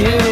you.